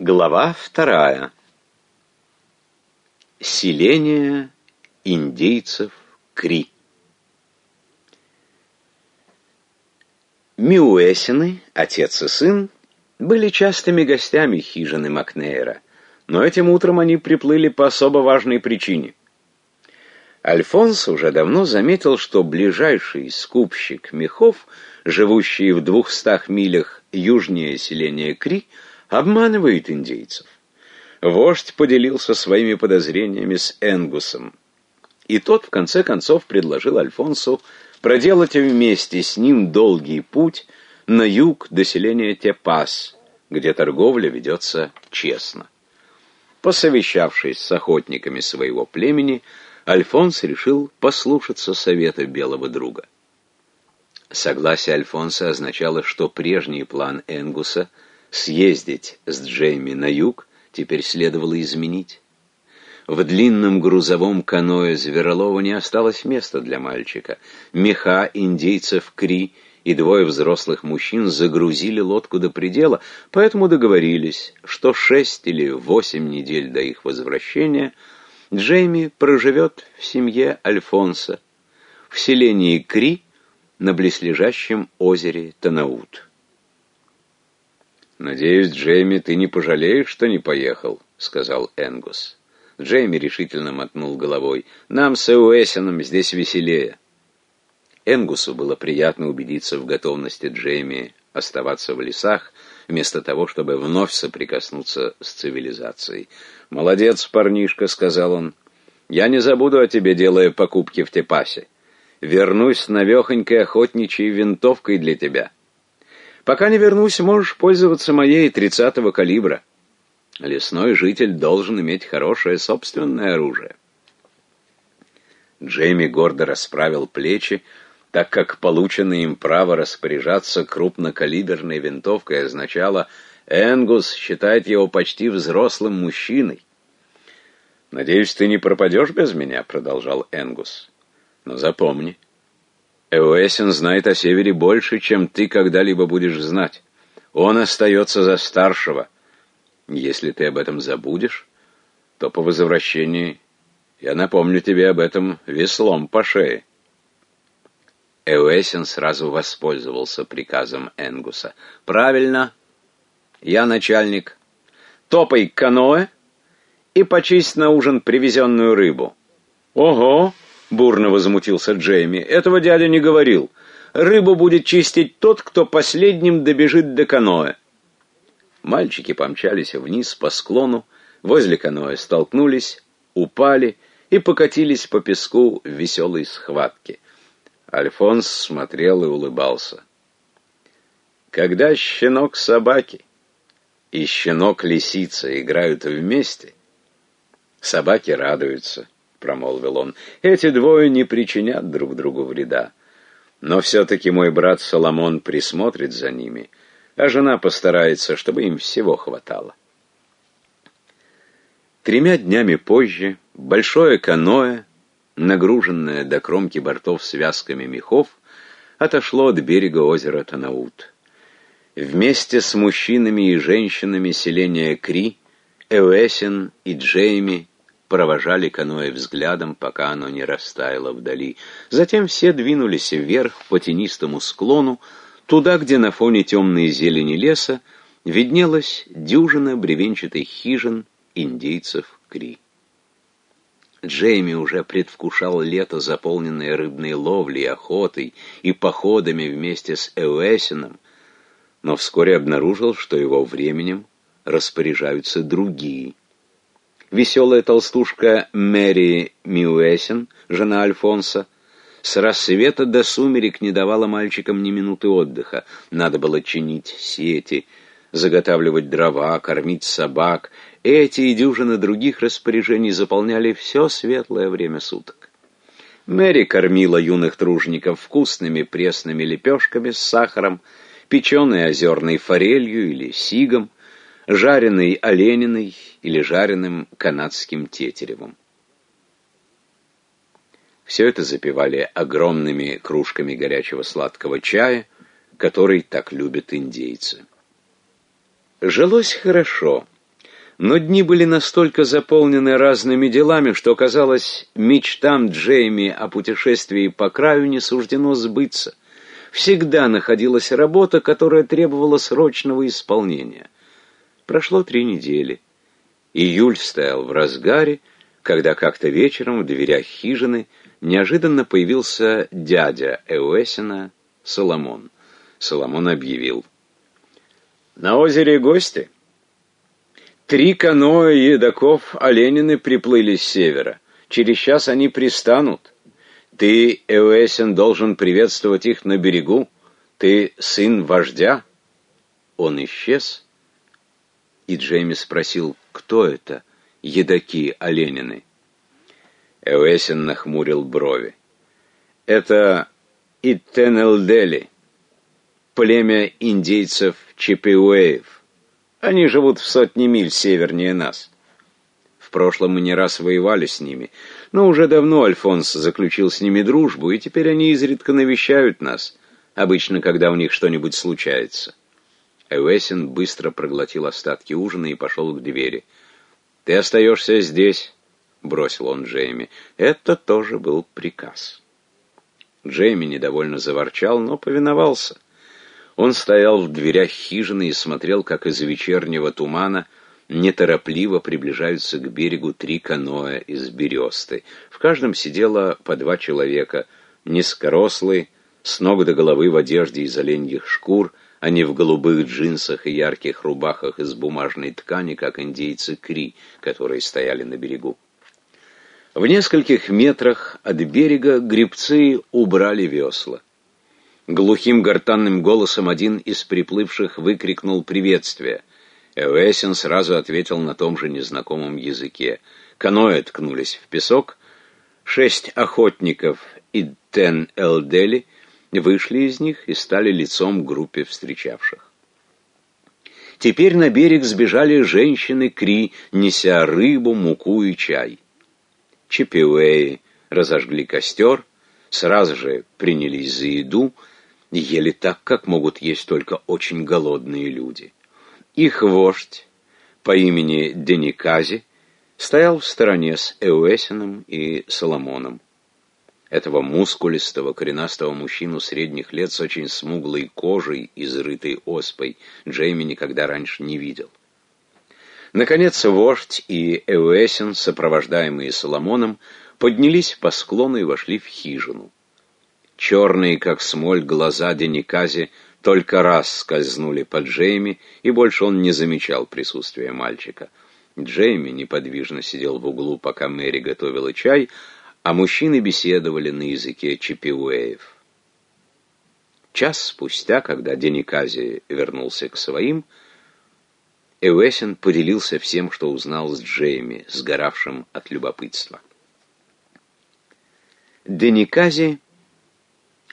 Глава вторая. Селение индейцев Кри. Миуэсины, отец и сын, были частыми гостями хижины Макнейра, но этим утром они приплыли по особо важной причине. Альфонс уже давно заметил, что ближайший скупщик мехов, живущий в двухстах милях южнее селения Кри, обманывает индейцев. Вождь поделился своими подозрениями с Энгусом, и тот в конце концов предложил Альфонсу проделать вместе с ним долгий путь на юг до селения Тепас, где торговля ведется честно. Посовещавшись с охотниками своего племени, Альфонс решил послушаться совета белого друга. Согласие Альфонса означало, что прежний план Энгуса съездить с Джейми на юг теперь следовало изменить. В длинном грузовом каное Зверолова не осталось места для мальчика. Меха индейцев Кри и двое взрослых мужчин загрузили лодку до предела, поэтому договорились, что шесть или восемь недель до их возвращения – Джейми проживет в семье Альфонса, в селении Кри на близлежащем озере Танаут. «Надеюсь, Джейми, ты не пожалеешь, что не поехал», — сказал Энгус. Джейми решительно мотнул головой. «Нам с Эуэсином здесь веселее». Энгусу было приятно убедиться в готовности Джейми оставаться в лесах, вместо того, чтобы вновь соприкоснуться с цивилизацией. «Молодец, парнишка», — сказал он. «Я не забуду о тебе, делая покупки в Тепасе. Вернусь с навехонькой охотничьей винтовкой для тебя. Пока не вернусь, можешь пользоваться моей тридцатого калибра. Лесной житель должен иметь хорошее собственное оружие». Джейми гордо расправил плечи, так как полученное им право распоряжаться крупнокалиберной винтовкой означало Энгус считает его почти взрослым мужчиной. «Надеюсь, ты не пропадешь без меня», — продолжал Энгус. «Но запомни, Эуэсин знает о Севере больше, чем ты когда-либо будешь знать. Он остается за старшего. Если ты об этом забудешь, то по возвращении я напомню тебе об этом веслом по шее». Эуэсин сразу воспользовался приказом Энгуса. «Правильно, я начальник. Топай каноэ и почисть на ужин привезенную рыбу. Ого, бурно возмутился Джейми. Этого дядя не говорил. Рыбу будет чистить тот, кто последним добежит до каноэ. Мальчики помчались вниз по склону, возле каноэ столкнулись, упали и покатились по песку в веселой схватке. Альфонс смотрел и улыбался. Когда щенок собаки и щенок-лисица играют вместе, собаки радуются, промолвил он. Эти двое не причинят друг другу вреда. Но все-таки мой брат Соломон присмотрит за ними, а жена постарается, чтобы им всего хватало. Тремя днями позже большое каноэ, нагруженное до кромки бортов связками мехов, отошло от берега озера Танаут. Вместе с мужчинами и женщинами селения Кри, Эуэсин и Джейми провожали каноэ взглядом, пока оно не растаяло вдали. Затем все двинулись вверх по тенистому склону, туда, где на фоне темной зелени леса виднелась дюжина бревенчатых хижин индейцев Кри. Джейми уже предвкушал лето, заполненное рыбной ловлей, охотой и походами вместе с Эуэсином, но вскоре обнаружил, что его временем распоряжаются другие. Веселая толстушка Мэри Миуэсин, жена Альфонса, с рассвета до сумерек не давала мальчикам ни минуты отдыха. Надо было чинить сети, заготавливать дрова, кормить собак. Эти и дюжины других распоряжений заполняли все светлое время суток. Мэри кормила юных тружников вкусными пресными лепешками с сахаром, печеной озерной форелью или сигом, жареной олениной или жареным канадским тетеревом. Все это запивали огромными кружками горячего сладкого чая, который так любят индейцы. Жилось хорошо, Но дни были настолько заполнены разными делами, что, казалось, мечтам Джейми о путешествии по краю не суждено сбыться. Всегда находилась работа, которая требовала срочного исполнения. Прошло три недели. Июль стоял в разгаре, когда как-то вечером в дверях хижины неожиданно появился дядя Эуэсина Соломон. Соломон объявил. «На озере гости». Три каноэ едоков оленины приплыли с севера. Через час они пристанут. Ты, Эуэсен, должен приветствовать их на берегу. Ты сын вождя. Он исчез. И Джейми спросил, кто это, едоки оленины. Эуэсен нахмурил брови. Это Иттенелдели, племя индейцев Чипиуэев. Они живут в сотни миль севернее нас. В прошлом мы не раз воевали с ними, но уже давно Альфонс заключил с ними дружбу, и теперь они изредка навещают нас, обычно, когда у них что-нибудь случается. Эвесин быстро проглотил остатки ужина и пошел к двери. «Ты остаешься здесь», — бросил он Джейми. Это тоже был приказ. Джейми недовольно заворчал, но повиновался. Он стоял в дверях хижины и смотрел, как из вечернего тумана неторопливо приближаются к берегу три каноэ из бересты. В каждом сидело по два человека, низкорослый, с ног до головы в одежде из оленьих шкур, а не в голубых джинсах и ярких рубахах из бумажной ткани, как индейцы Кри, которые стояли на берегу. В нескольких метрах от берега гребцы убрали весла. Глухим гортанным голосом один из приплывших выкрикнул приветствие. Эуэсин сразу ответил на том же незнакомом языке. Каноэ ткнулись в песок. Шесть охотников и Тен Элдели вышли из них и стали лицом группе встречавших. Теперь на берег сбежали женщины Кри, неся рыбу, муку и чай. Чипиуэи разожгли костер, сразу же принялись за еду — ели так, как могут есть только очень голодные люди. Их вождь по имени Деникази стоял в стороне с Эуэсином и Соломоном. Этого мускулистого, коренастого мужчину средних лет с очень смуглой кожей, изрытой оспой, Джейми никогда раньше не видел. Наконец, вождь и Эуэсин, сопровождаемые Соломоном, поднялись по склону и вошли в хижину. Черные, как смоль, глаза Деникази только раз скользнули под Джейми, и больше он не замечал присутствия мальчика. Джейми неподвижно сидел в углу, пока Мэри готовила чай, а мужчины беседовали на языке чипиуэев. Час спустя, когда Деникази вернулся к своим, Эуэсин поделился всем, что узнал с Джейми, сгоравшим от любопытства. Деникази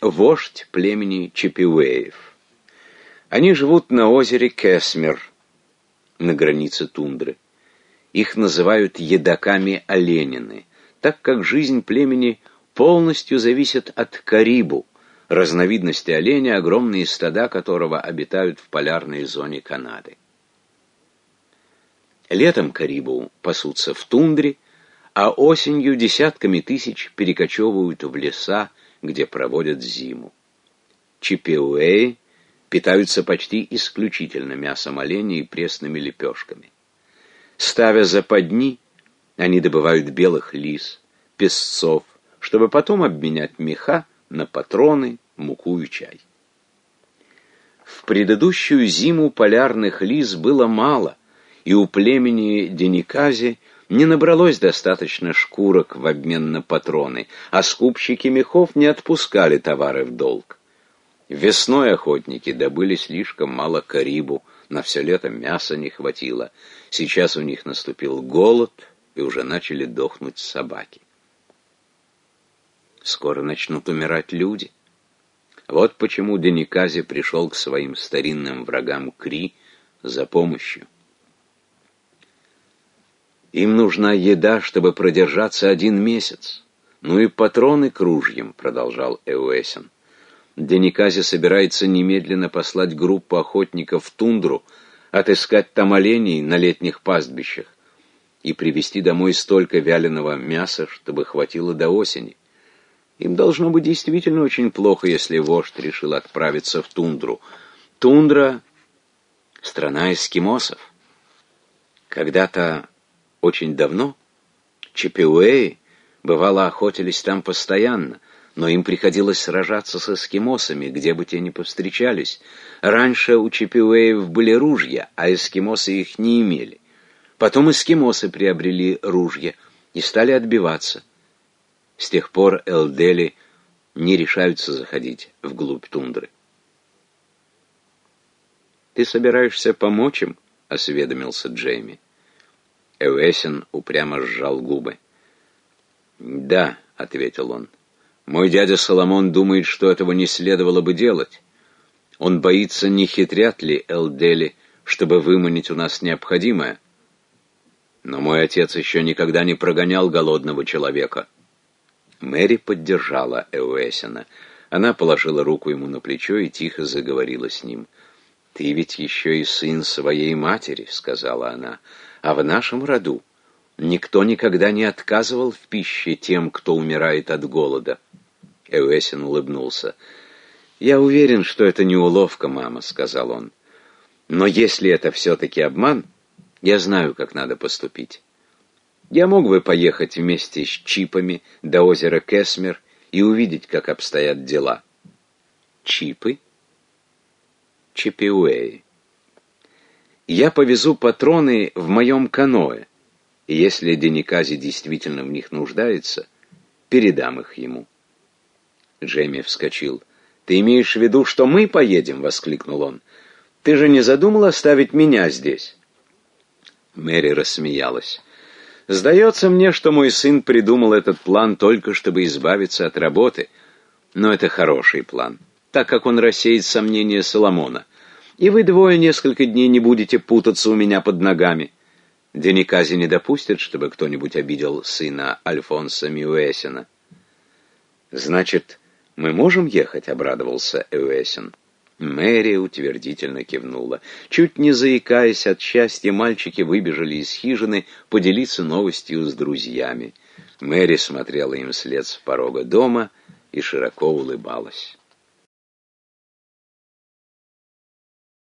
вождь племени Чипиуэев. Они живут на озере Кесмер, на границе тундры. Их называют едоками оленины, так как жизнь племени полностью зависит от карибу, разновидности оленя, огромные стада которого обитают в полярной зоне Канады. Летом карибу пасутся в тундре, а осенью десятками тысяч перекочевывают в леса, где проводят зиму. Чипеуэи питаются почти исключительно мясом оленя и пресными лепешками. Ставя западни, они добывают белых лис, песцов, чтобы потом обменять меха на патроны, муку и чай. В предыдущую зиму полярных лис было мало, и у племени Деникази не набралось достаточно шкурок в обмен на патроны, а скупщики мехов не отпускали товары в долг. Весной охотники добыли слишком мало карибу, на все лето мяса не хватило. Сейчас у них наступил голод, и уже начали дохнуть собаки. Скоро начнут умирать люди. Вот почему Деникази пришел к своим старинным врагам Кри за помощью. Им нужна еда, чтобы продержаться один месяц. Ну и патроны к ружьям, продолжал Эуэсен. Деникази собирается немедленно послать группу охотников в тундру, отыскать там оленей на летних пастбищах и привезти домой столько вяленого мяса, чтобы хватило до осени. Им должно быть действительно очень плохо, если вождь решил отправиться в тундру. Тундра — страна эскимосов. Когда-то, очень давно, Чипиуэи, бывало, охотились там постоянно, но им приходилось сражаться с эскимосами, где бы те ни повстречались. Раньше у Чипиуэев были ружья, а эскимосы их не имели. Потом эскимосы приобрели ружья и стали отбиваться. С тех пор Элдели не решаются заходить вглубь тундры. «Ты собираешься помочь им?» — осведомился Джейми. Эуэсин упрямо сжал губы. «Да», — ответил он, — «мой дядя Соломон думает, что этого не следовало бы делать. Он боится, не хитрят ли Элдели, чтобы выманить у нас необходимое. Но мой отец еще никогда не прогонял голодного человека». Мэри поддержала Эуэсина. Она положила руку ему на плечо и тихо заговорила с ним. «Ты ведь еще и сын своей матери», — сказала она, — «а в нашем роду никто никогда не отказывал в пище тем, кто умирает от голода». Эуэсин улыбнулся. «Я уверен, что это не уловка, мама», — сказал он. «Но если это все-таки обман, я знаю, как надо поступить». Я мог бы поехать вместе с Чипами до озера Кесмер и увидеть, как обстоят дела. Чипы? Чипиуэй. Я повезу патроны в моем каноэ, и если Деникази действительно в них нуждается, передам их ему. Джейми вскочил. «Ты имеешь в виду, что мы поедем?» — воскликнул он. «Ты же не задумал оставить меня здесь?» Мэри рассмеялась. Сдается мне, что мой сын придумал этот план только чтобы избавиться от работы. Но это хороший план, так как он рассеет сомнения Соломона. И вы двое несколько дней не будете путаться у меня под ногами. Деникази не допустит, чтобы кто-нибудь обидел сына Альфонса Мюэсина. «Значит, мы можем ехать?» — обрадовался Эуэсин. Мэри утвердительно кивнула. Чуть не заикаясь от счастья, мальчики выбежали из хижины поделиться новостью с друзьями. Мэри смотрела им вслед с порога дома и широко улыбалась.